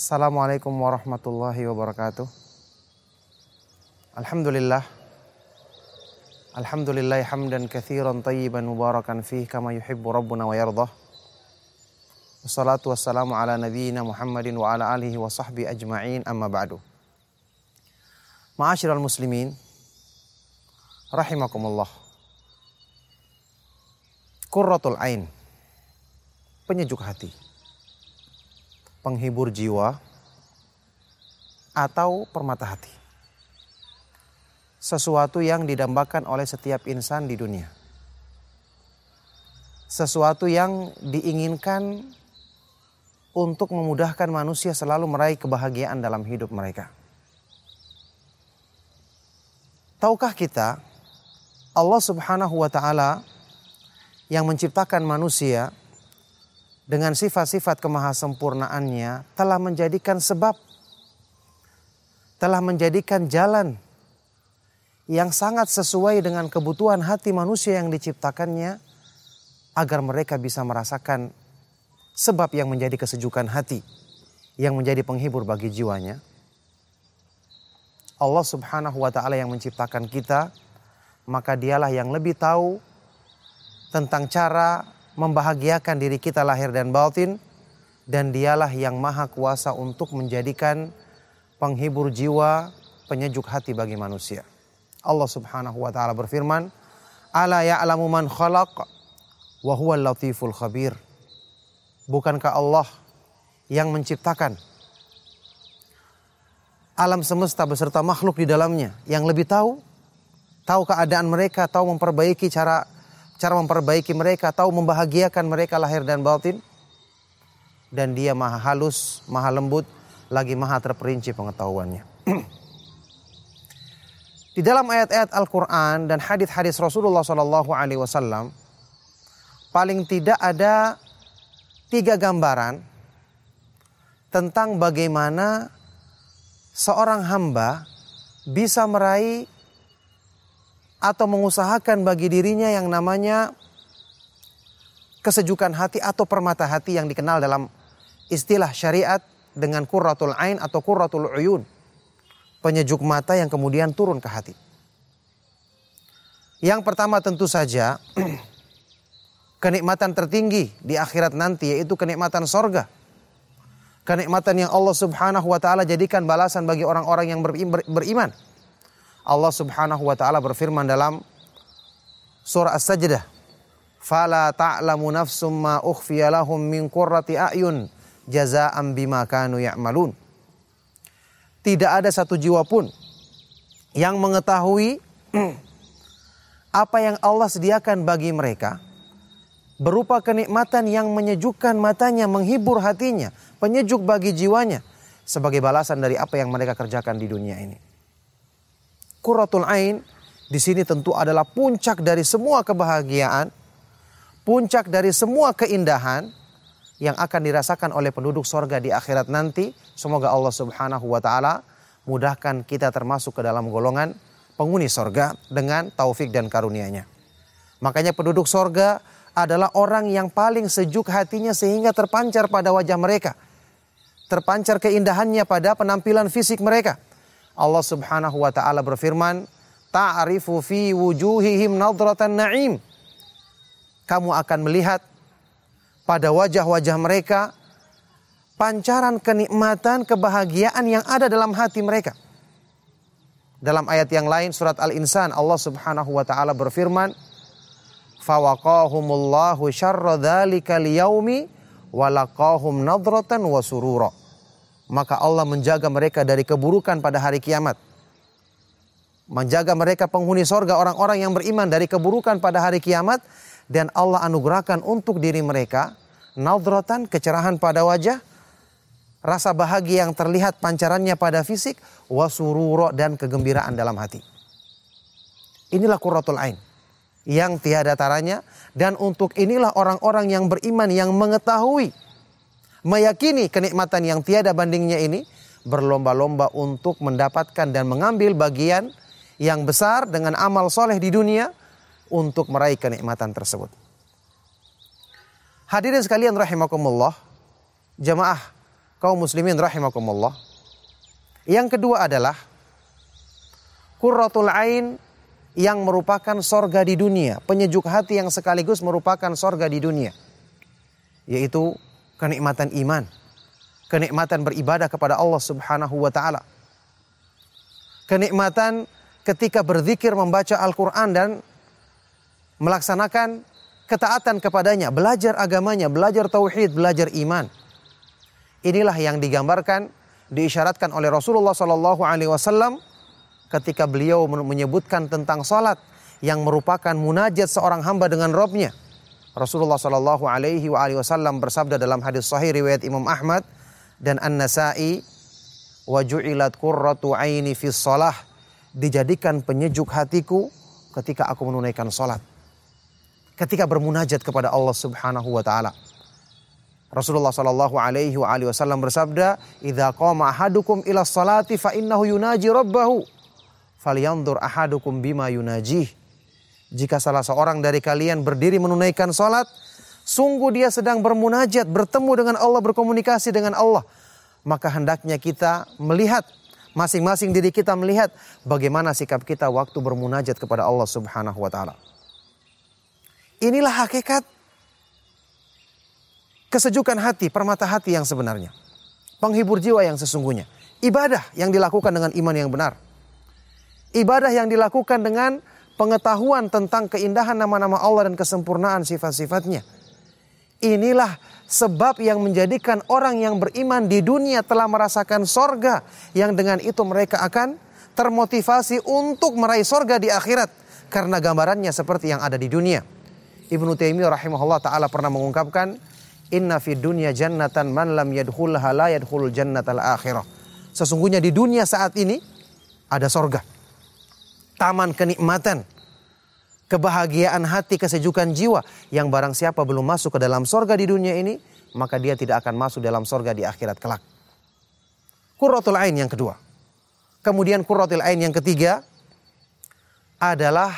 Assalamualaikum warahmatullahi wabarakatuh. Alhamdulillah. Alhamdulillah hamdan kathiran tayyiban mubarakan fih kama yuhibbu rabbuna wa yardah. Wassalatu wassalamu ala nabiyyina Muhammadin wa ala alihi wa sahbihi ajma'in amma ba'du. Ma'asyiral muslimin rahimakumullah. Qurratul ain. Penyejuk hati penghibur jiwa, atau permata hati. Sesuatu yang didambakan oleh setiap insan di dunia. Sesuatu yang diinginkan untuk memudahkan manusia selalu meraih kebahagiaan dalam hidup mereka. Tahukah kita Allah Subhanahu wa taala yang menciptakan manusia dengan sifat-sifat kemahasempurnaannya telah menjadikan sebab, telah menjadikan jalan yang sangat sesuai dengan kebutuhan hati manusia yang diciptakannya agar mereka bisa merasakan sebab yang menjadi kesejukan hati yang menjadi penghibur bagi jiwanya. Allah Subhanahu wa taala yang menciptakan kita, maka dialah yang lebih tahu tentang cara membahagiakan diri kita lahir dan batin dan dialah yang maha kuasa untuk menjadikan penghibur jiwa, penyejuk hati bagi manusia. Allah Subhanahu wa taala berfirman, "Ala ya'lamu man khalaq wa huwal latiful khabir." Bukankah Allah yang menciptakan alam semesta beserta makhluk di dalamnya yang lebih tahu tahu keadaan mereka, tahu memperbaiki cara cara memperbaiki mereka, tahu membahagiakan mereka lahir dan batin. Dan dia maha halus, maha lembut, lagi maha terperinci pengetahuannya. Di dalam ayat-ayat Al-Quran dan hadis-hadis Rasulullah Sallallahu Alaihi Wasallam, paling tidak ada tiga gambaran tentang bagaimana seorang hamba bisa meraih atau mengusahakan bagi dirinya yang namanya kesejukan hati atau permata hati yang dikenal dalam istilah syariat dengan kurratul ain atau kurratul uyun. Penyejuk mata yang kemudian turun ke hati. Yang pertama tentu saja kenikmatan tertinggi di akhirat nanti yaitu kenikmatan sorga. Kenikmatan yang Allah subhanahu wa ta'ala jadikan balasan bagi orang-orang yang beriman. Allah Subhanahu wa taala berfirman dalam surah As-Sajdah, "Fala ta'lamu nafsum ma ukhfiya lahum min qurrati a'yun jazaa'an bima kanu ya'malun." Tidak ada satu jiwa pun yang mengetahui apa yang Allah sediakan bagi mereka berupa kenikmatan yang menyejukkan matanya, menghibur hatinya, penyejuk bagi jiwanya sebagai balasan dari apa yang mereka kerjakan di dunia ini. Qurratul Ain di sini tentu adalah puncak dari semua kebahagiaan, puncak dari semua keindahan yang akan dirasakan oleh penduduk sorga di akhirat nanti. Semoga Allah Subhanahu wa Ta'ala mudahkan kita termasuk ke dalam golongan penghuni sorga dengan taufik dan karunia-Nya. Makanya penduduk sorga adalah orang yang paling sejuk hatinya sehingga terpancar pada wajah mereka. Terpancar keindahannya pada penampilan fisik mereka Allah Subhanahu wa taala berfirman, "Ta'rifu fi wujuhihim nadratan na'im." Kamu akan melihat pada wajah-wajah mereka pancaran kenikmatan, kebahagiaan yang ada dalam hati mereka. Dalam ayat yang lain surat Al-Insan Allah Subhanahu wa taala berfirman, "Fawaqahumullahu syarra dzalikal yaumi walaqahum nadratan wa surura." Maka Allah menjaga mereka dari keburukan pada hari kiamat. Menjaga mereka penghuni sorga orang-orang yang beriman dari keburukan pada hari kiamat. Dan Allah anugerahkan untuk diri mereka naudrotan kecerahan pada wajah, rasa bahagia yang terlihat pancarannya pada fisik, wasururo dan kegembiraan dalam hati. Inilah kuratul ain yang tiada taranya dan untuk inilah orang-orang yang beriman yang mengetahui meyakini kenikmatan yang tiada bandingnya ini, berlomba-lomba untuk mendapatkan dan mengambil bagian yang besar dengan amal soleh di dunia untuk meraih kenikmatan tersebut. Hadirin sekalian rahimakumullah, jemaah kaum muslimin rahimakumullah. Yang kedua adalah Qurratul ain yang merupakan sorga di dunia. Penyejuk hati yang sekaligus merupakan sorga di dunia. Yaitu kenikmatan iman. Kenikmatan beribadah kepada Allah subhanahu wa ta'ala. Kenikmatan ketika berzikir membaca Al-Quran dan melaksanakan ketaatan kepadanya. Belajar agamanya, belajar tauhid, belajar iman. Inilah yang digambarkan, diisyaratkan oleh Rasulullah Sallallahu Alaihi Wasallam ketika beliau menyebutkan tentang salat yang merupakan munajat seorang hamba dengan Robnya. Rasulullah Shallallahu Alaihi Wasallam bersabda dalam hadis Sahih riwayat Imam Ahmad dan An Nasai, wajulat qurratu aini fi salah dijadikan penyejuk hatiku ketika aku menunaikan salat. Ketika bermunajat kepada Allah Subhanahu wa taala. Rasulullah Shallallahu alaihi wasallam bersabda, "Idza qama ahadukum ila salati fa innahu yunaji rabbahu." falyandur ahadukum bima yunajih. Jika salah seorang dari kalian berdiri menunaikan salat, sungguh dia sedang bermunajat, bertemu dengan Allah, berkomunikasi dengan Allah. Maka hendaknya kita melihat masing-masing diri kita melihat bagaimana sikap kita waktu bermunajat kepada Allah Subhanahu wa taala. Inilah hakikat kesejukan hati, permata hati yang sebenarnya. Penghibur jiwa yang sesungguhnya. Ibadah yang dilakukan dengan iman yang benar. Ibadah yang dilakukan dengan pengetahuan tentang keindahan nama-nama Allah dan kesempurnaan sifat-sifatnya. Inilah sebab yang menjadikan orang yang beriman di dunia telah merasakan sorga. Yang dengan itu mereka akan termotivasi untuk meraih sorga di akhirat. Karena gambarannya seperti yang ada di dunia. Ibnu Taimiyah rahimahullah ta'ala pernah mengungkapkan. Inna fi dunya jannatan man lam yadkhulha la yadkhul jannatal akhirah. Sesungguhnya di dunia saat ini ada sorga taman kenikmatan, kebahagiaan hati, kesejukan jiwa yang barang siapa belum masuk ke dalam sorga di dunia ini, maka dia tidak akan masuk dalam sorga di akhirat kelak. Qurratul ain yang kedua. Kemudian qurratul ain yang ketiga adalah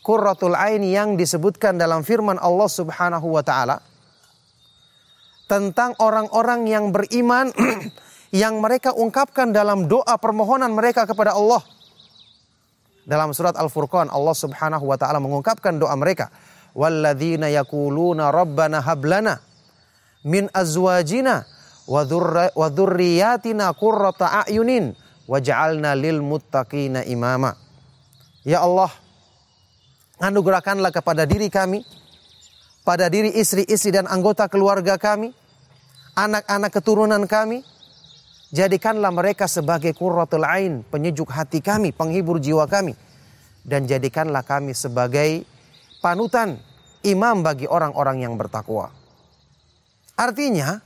qurratul ain yang disebutkan dalam firman Allah Subhanahu wa taala tentang orang-orang yang beriman yang mereka ungkapkan dalam doa permohonan mereka kepada Allah dalam surat Al-Furqan Allah Subhanahu wa taala mengungkapkan doa mereka. Walladzina yaquluna rabbana hablana min azwajina wa dzurriyyatina qurrata a'yunin waj'alna lil muttaqina imama. Ya Allah, anugerahkanlah kepada diri kami, pada diri istri-istri dan anggota keluarga kami, anak-anak keturunan kami, Jadikanlah mereka sebagai qurratul ain, penyejuk hati kami, penghibur jiwa kami. Dan jadikanlah kami sebagai panutan, imam bagi orang-orang yang bertakwa. Artinya,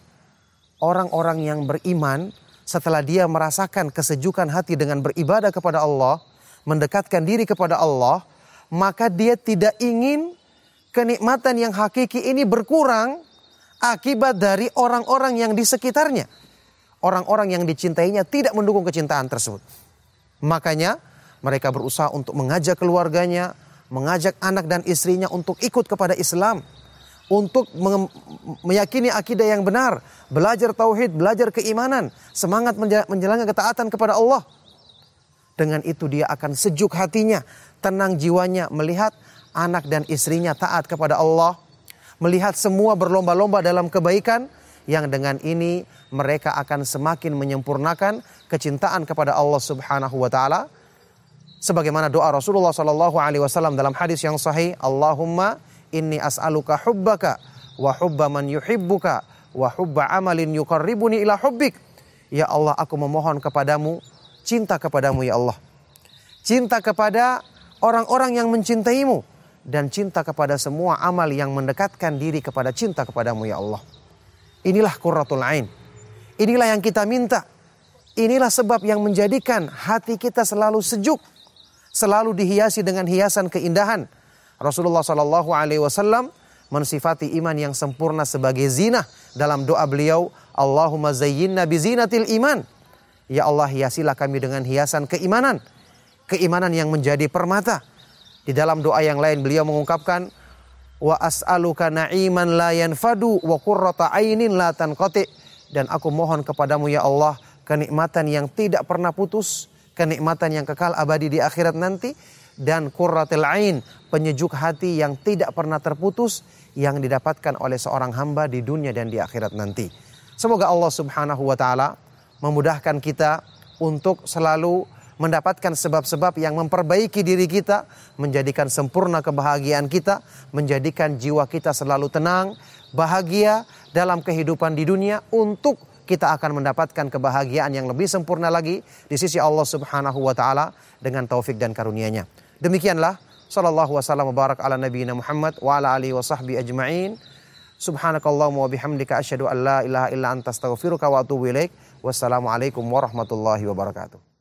orang-orang yang beriman setelah dia merasakan kesejukan hati dengan beribadah kepada Allah, mendekatkan diri kepada Allah, maka dia tidak ingin kenikmatan yang hakiki ini berkurang akibat dari orang-orang yang di sekitarnya orang-orang yang dicintainya tidak mendukung kecintaan tersebut. Makanya mereka berusaha untuk mengajak keluarganya, mengajak anak dan istrinya untuk ikut kepada Islam. Untuk meyakini akidah yang benar, belajar tauhid, belajar keimanan, semangat menjalankan ketaatan kepada Allah. Dengan itu dia akan sejuk hatinya, tenang jiwanya melihat anak dan istrinya taat kepada Allah, melihat semua berlomba-lomba dalam kebaikan, yang dengan ini mereka akan semakin menyempurnakan kecintaan kepada Allah Subhanahu wa taala. Sebagaimana doa Rasulullah sallallahu alaihi wasallam dalam hadis yang sahih Allahumma inni as'aluka hubbaka wa hubba man yuhibbuka wa hubba amalin yuqarribuni ila hubbik. Ya Allah aku memohon kepadamu cinta kepadamu ya Allah. Cinta kepada orang-orang yang mencintaimu dan cinta kepada semua amal yang mendekatkan diri kepada cinta kepadamu ya Allah Inilah qurratul ain. Inilah yang kita minta. Inilah sebab yang menjadikan hati kita selalu sejuk, selalu dihiasi dengan hiasan keindahan. Rasulullah Shallallahu Alaihi Wasallam mensifati iman yang sempurna sebagai zina dalam doa beliau, Allahumma zayyinna bizinatil iman. Ya Allah hiasilah kami dengan hiasan keimanan. Keimanan yang menjadi permata. Di dalam doa yang lain beliau mengungkapkan, wa as'aluka na'iman la yanfadu wa qurrata ainin la tanqati dan aku mohon kepadamu ya Allah kenikmatan yang tidak pernah putus, kenikmatan yang kekal abadi di akhirat nanti dan qurratul ain, penyejuk hati yang tidak pernah terputus yang didapatkan oleh seorang hamba di dunia dan di akhirat nanti. Semoga Allah Subhanahu wa taala memudahkan kita untuk selalu mendapatkan sebab-sebab yang memperbaiki diri kita, menjadikan sempurna kebahagiaan kita, menjadikan jiwa kita selalu tenang, bahagia dalam kehidupan di dunia untuk kita akan mendapatkan kebahagiaan yang lebih sempurna lagi di sisi Allah Subhanahu wa taala dengan taufik dan karunia-Nya. Demikianlah sallallahu wasallam barak ala nabiyina Muhammad wa ala alihi wa sahbihi ajma'in. Subhanakallahumma wa bihamdika asyhadu an la ilaha illa anta astaghfiruka wa atubu ilaik. Wassalamualaikum warahmatullahi wabarakatuh.